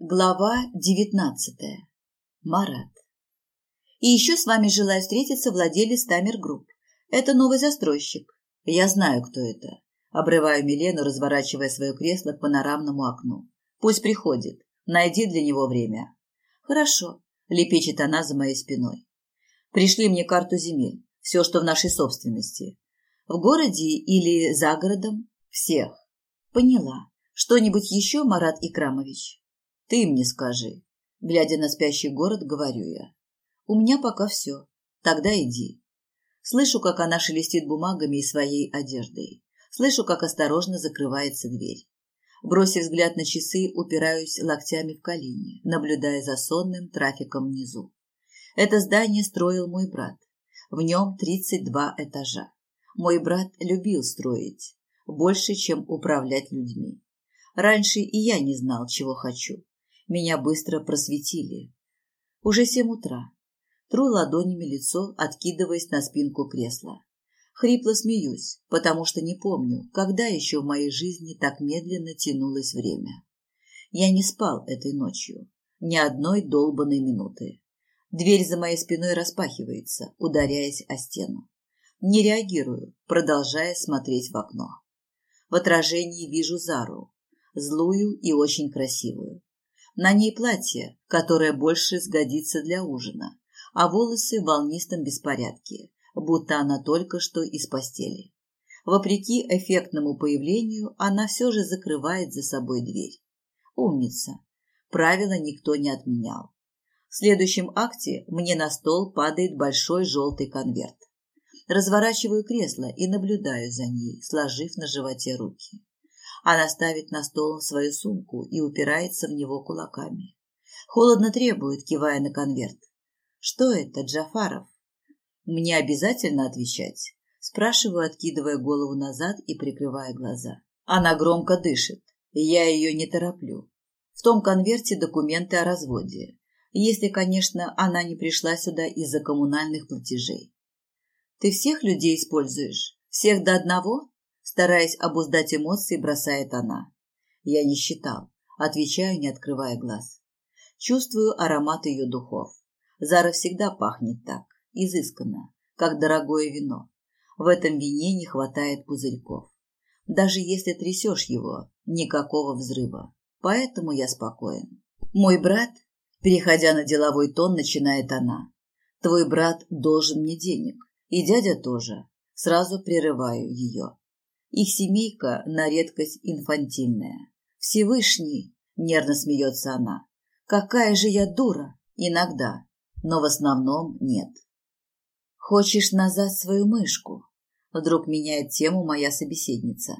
Глава девятнадцатая. Марат. И еще с вами желает встретиться владелец Тамер Групп. Это новый застройщик. Я знаю, кто это. Обрываю Милену, разворачивая свое кресло к панорамному окну. Пусть приходит. Найди для него время. Хорошо, лепечет она за моей спиной. Пришли мне карту земель. Все, что в нашей собственности. В городе или за городом? Всех. Поняла. Что-нибудь еще, Марат Икрамович? Ты мне скажи. Глядя на спящий город, говорю я. У меня пока все. Тогда иди. Слышу, как она шелестит бумагами и своей одеждой. Слышу, как осторожно закрывается дверь. Бросив взгляд на часы, упираюсь локтями в колени, наблюдая за сонным трафиком внизу. Это здание строил мой брат. В нем 32 этажа. Мой брат любил строить, больше, чем управлять людьми. Раньше и я не знал, чего хочу. Меня быстро просветили. Уже семь утра. Тру ладонями лицо, откидываясь на спинку кресла. Хрипло смеюсь, потому что не помню, когда еще в моей жизни так медленно тянулось время. Я не спал этой ночью. Ни одной долбанной минуты. Дверь за моей спиной распахивается, ударяясь о стену. Не реагирую, продолжая смотреть в окно. В отражении вижу Зару, злую и очень красивую. На ней платье, которое больше сгодится для ужина, а волосы в волнистом беспорядке, будто она только что из постели. Вопреки эффектному появлению, она все же закрывает за собой дверь. Умница. Правила никто не отменял. В следующем акте мне на стол падает большой желтый конверт. Разворачиваю кресло и наблюдаю за ней, сложив на животе руки. Она ставит на стол свою сумку и упирается в него кулаками. Холодно требует, кивая на конверт. «Что это, Джафаров?» «Мне обязательно отвечать?» Спрашиваю, откидывая голову назад и прикрывая глаза. Она громко дышит. Я ее не тороплю. В том конверте документы о разводе. Если, конечно, она не пришла сюда из-за коммунальных платежей. Ты всех людей используешь? Всех до одного? Стараясь обуздать эмоции, бросает она. Я не считал. Отвечаю, не открывая глаз. Чувствую аромат ее духов. Зара всегда пахнет так, изысканно, как дорогое вино. В этом вине не хватает пузырьков. Даже если трясешь его, никакого взрыва. Поэтому я спокоен. Мой брат, переходя на деловой тон, начинает она. Твой брат должен мне денег. И дядя тоже. Сразу прерываю ее. Их семейка на редкость инфантильная. Всевышний, нервно смеется она. Какая же я дура! Иногда, но в основном нет. Хочешь назад свою мышку? Вдруг меняет тему моя собеседница,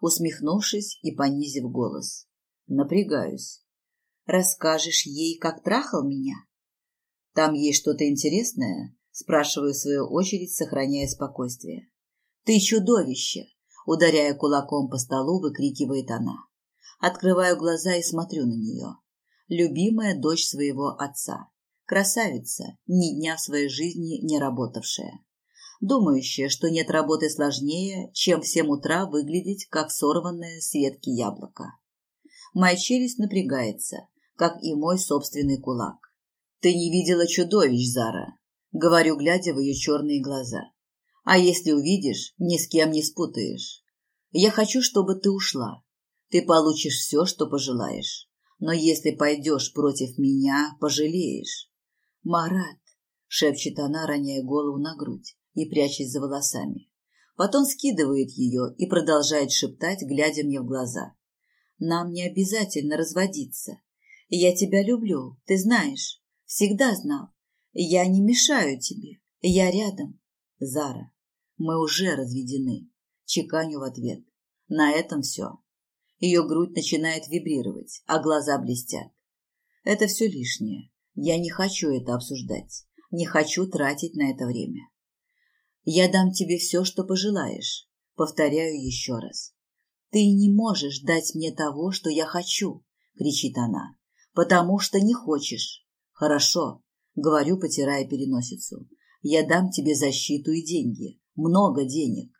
усмехнувшись и понизив голос. Напрягаюсь. Расскажешь ей, как трахал меня? Там есть что-то интересное? Спрашиваю в свою очередь, сохраняя спокойствие. «Ты чудовище!» Ударяя кулаком по столу, выкрикивает она. Открываю глаза и смотрю на нее. Любимая дочь своего отца. Красавица, ни дня в своей жизни не работавшая. Думающая, что нет работы сложнее, чем в семь утра выглядеть, как сорванное с ветки яблоко. Моя челюсть напрягается, как и мой собственный кулак. Ты не видела чудовищ, Зара. Говорю, глядя в ее черные глаза. А если увидишь, ни с кем не спутаешь. Я хочу, чтобы ты ушла. Ты получишь все, что пожелаешь. Но если пойдешь против меня, пожалеешь. Марат, шепчет она, роняя голову на грудь и прячась за волосами. Потом скидывает ее и продолжает шептать, глядя мне в глаза. Нам не обязательно разводиться. Я тебя люблю, ты знаешь. Всегда знал. Я не мешаю тебе. Я рядом. Зара, мы уже разведены. Чеканю в ответ. На этом все. Ее грудь начинает вибрировать, а глаза блестят. Это все лишнее. Я не хочу это обсуждать. Не хочу тратить на это время. Я дам тебе все, что пожелаешь. Повторяю еще раз. Ты не можешь дать мне того, что я хочу, кричит она, потому что не хочешь. Хорошо, Говорю, потирая переносицу. Я дам тебе защиту и деньги. Много денег.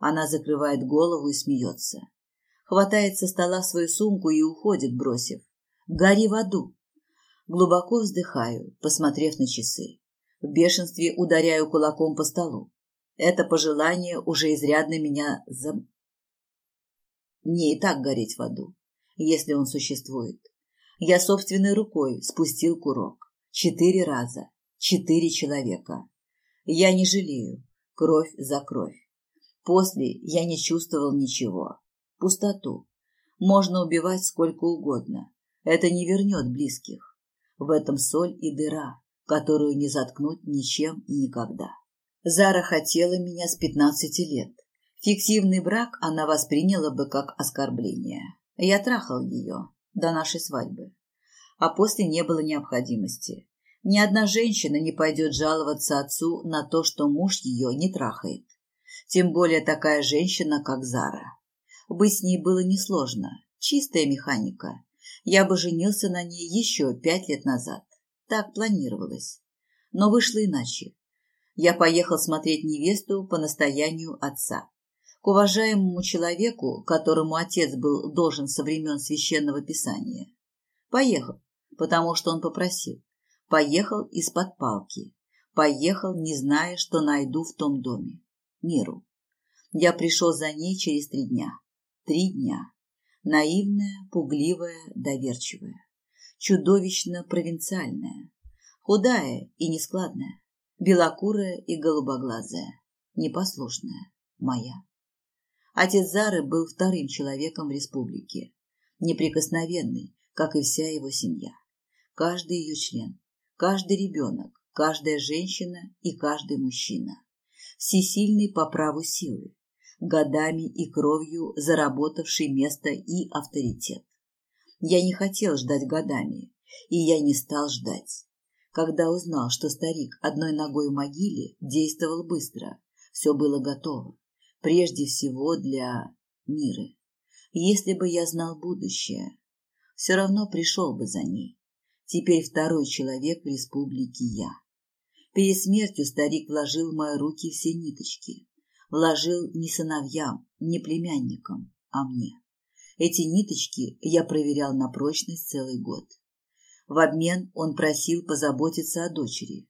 Она закрывает голову и смеется. Хватает со стола свою сумку и уходит, бросив. Гори в аду. Глубоко вздыхаю, посмотрев на часы. В бешенстве ударяю кулаком по столу. Это пожелание уже изрядно меня за... Мне и так гореть в аду, если он существует. Я собственной рукой спустил курок. Четыре раза. Четыре человека. Я не жалею. Кровь за кровь. После я не чувствовал ничего. Пустоту. Можно убивать сколько угодно. Это не вернет близких. В этом соль и дыра, которую не заткнуть ничем и никогда. Зара хотела меня с пятнадцати лет. Фиктивный брак она восприняла бы как оскорбление. Я трахал ее до нашей свадьбы. А после не было необходимости. Ни одна женщина не пойдет жаловаться отцу на то, что муж ее не трахает. Тем более такая женщина, как Зара. Быть с ней было несложно. Чистая механика. Я бы женился на ней еще пять лет назад. Так планировалось. Но вышло иначе я поехал смотреть невесту по настоянию отца. К уважаемому человеку, которому отец был должен со времен священного писания. Поехал, потому что он попросил. Поехал из-под палки. Поехал, не зная, что найду в том доме. Миру. Я пришел за ней через три дня. Три дня. Наивная, пугливая, доверчивая. Чудовищно провинциальная. Худая и нескладная белокурая и голубоглазая, непослушная, моя. Отец Зары был вторым человеком в республике, неприкосновенный, как и вся его семья. Каждый ее член, каждый ребенок, каждая женщина и каждый мужчина. Всесильный по праву силы, годами и кровью заработавший место и авторитет. Я не хотел ждать годами, и я не стал ждать. Когда узнал, что старик одной ногой в могиле, действовал быстро. Все было готово. Прежде всего для Миры. Если бы я знал будущее, все равно пришел бы за ней. Теперь второй человек в республике я. Перед смертью старик вложил в мои руки все ниточки. Вложил не сыновьям, не племянникам, а мне. Эти ниточки я проверял на прочность целый год. В обмен он просил позаботиться о дочери.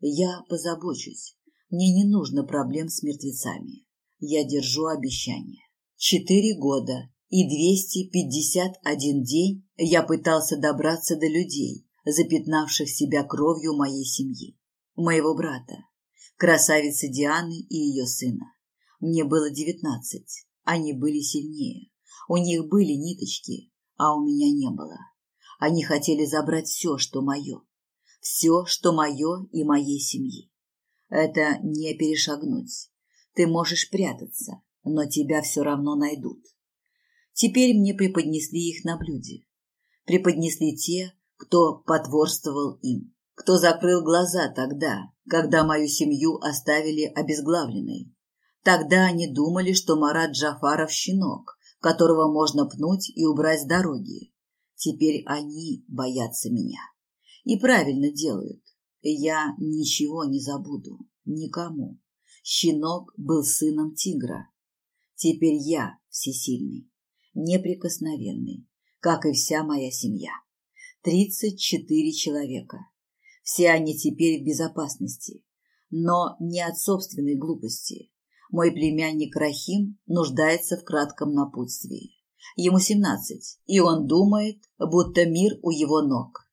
Я позабочусь. Мне не нужно проблем с мертвецами. Я держу обещание. Четыре года и 251 день я пытался добраться до людей, запятнавших себя кровью моей семьи, моего брата, красавицы Дианы и ее сына. Мне было девятнадцать, они были сильнее, у них были ниточки, а у меня не было. Они хотели забрать все, что мое. Все, что мое и моей семьи. Это не перешагнуть. Ты можешь прятаться, но тебя все равно найдут. Теперь мне преподнесли их на блюде. Преподнесли те, кто потворствовал им, кто закрыл глаза тогда, когда мою семью оставили обезглавленной. Тогда они думали, что Марат Джафаров – щенок, которого можно пнуть и убрать с дороги. Теперь они боятся меня. И правильно делают. Я ничего не забуду. Никому. Щенок был сыном тигра. Теперь я всесильный, неприкосновенный, как и вся моя семья. Тридцать четыре человека. Все они теперь в безопасности, но не от собственной глупости. Мой племянник Рахим нуждается в кратком напутствии. Ему семнадцать, и он думает, будто мир у его ног.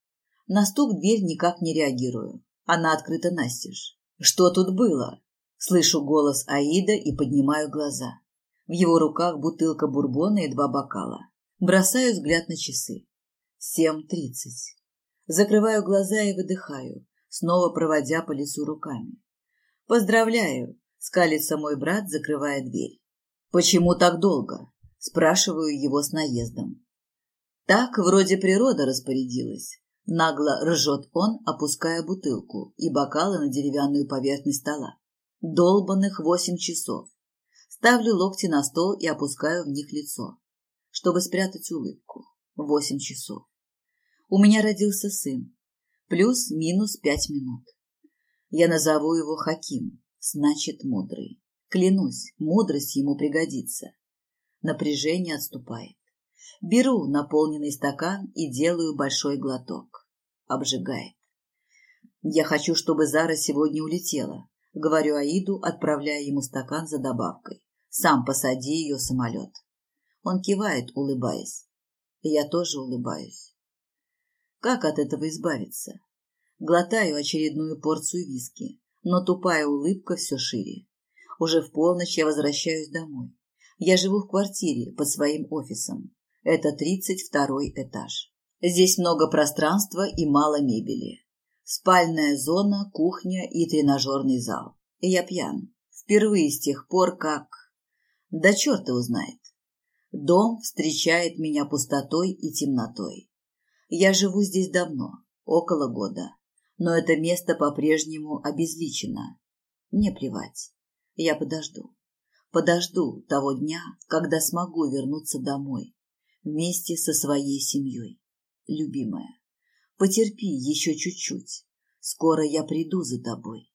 На стук дверь никак не реагирую. Она открыта настежь. Что тут было? Слышу голос Аида и поднимаю глаза. В его руках бутылка бурбона и два бокала. Бросаю взгляд на часы. Семь тридцать. Закрываю глаза и выдыхаю, снова проводя по лицу руками. «Поздравляю!» — скалится мой брат, закрывая дверь. «Почему так долго?» Спрашиваю его с наездом. Так вроде природа распорядилась. Нагло ржет он, опуская бутылку и бокалы на деревянную поверхность стола. Долбанных восемь часов. Ставлю локти на стол и опускаю в них лицо, чтобы спрятать улыбку. Восемь часов. У меня родился сын. Плюс-минус пять минут. Я назову его Хаким, значит мудрый. Клянусь, мудрость ему пригодится. Напряжение отступает. Беру наполненный стакан и делаю большой глоток. Обжигает. Я хочу, чтобы Зара сегодня улетела. Говорю Аиду, отправляя ему стакан за добавкой. Сам посади ее в самолет. Он кивает, улыбаясь. я тоже улыбаюсь. Как от этого избавиться? Глотаю очередную порцию виски, но тупая улыбка все шире. Уже в полночь я возвращаюсь домой. Я живу в квартире под своим офисом. Это тридцать второй этаж. Здесь много пространства и мало мебели. Спальная зона, кухня и тренажерный зал. И я пьян. Впервые с тех пор, как... Да черт его знает. Дом встречает меня пустотой и темнотой. Я живу здесь давно, около года но это место по-прежнему обезличено. Мне плевать. Я подожду. Подожду того дня, когда смогу вернуться домой вместе со своей семьей. Любимая, потерпи еще чуть-чуть. Скоро я приду за тобой.